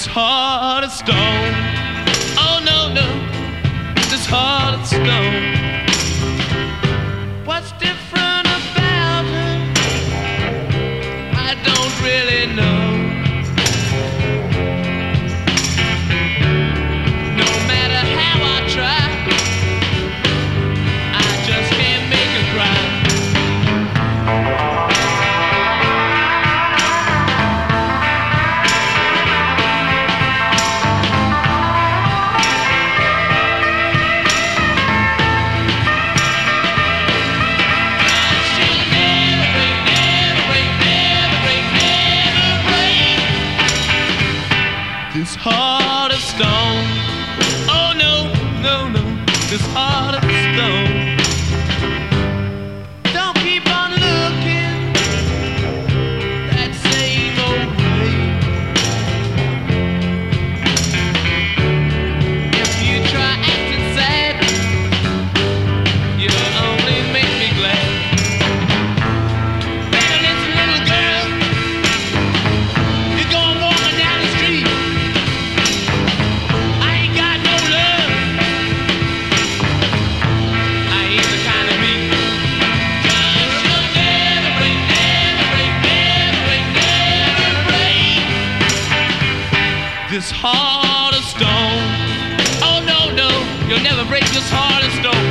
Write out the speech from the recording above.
this heart of stone. Oh no, no, this heart of stone. this heart of stone. Oh no, no, you'll never break this heart of stone.